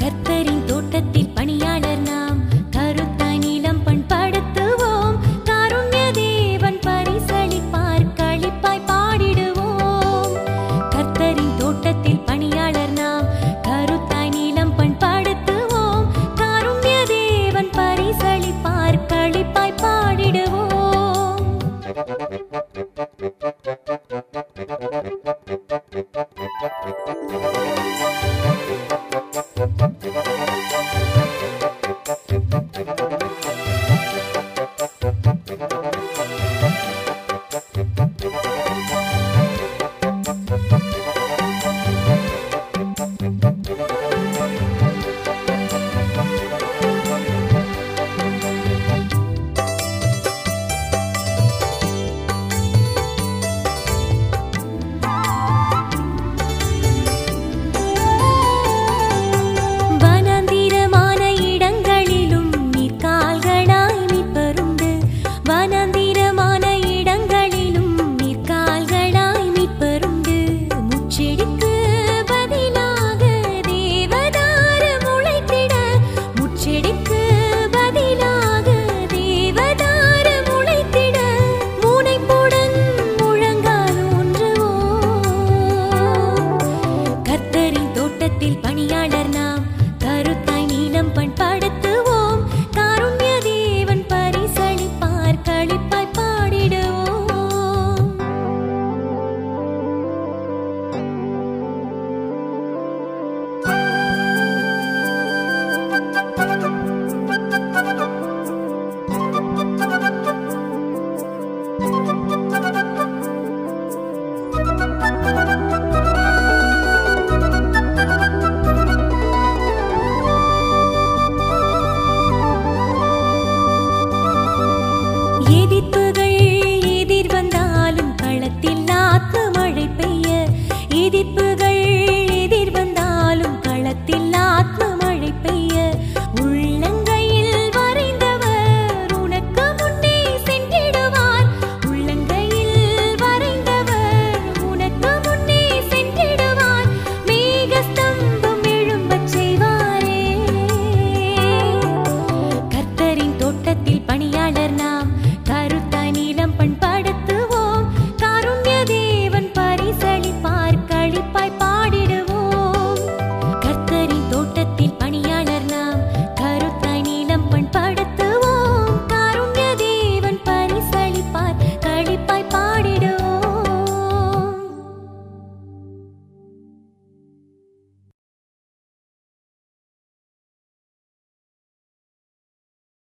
கர்த்தரின் தோட்டத்தில் பணி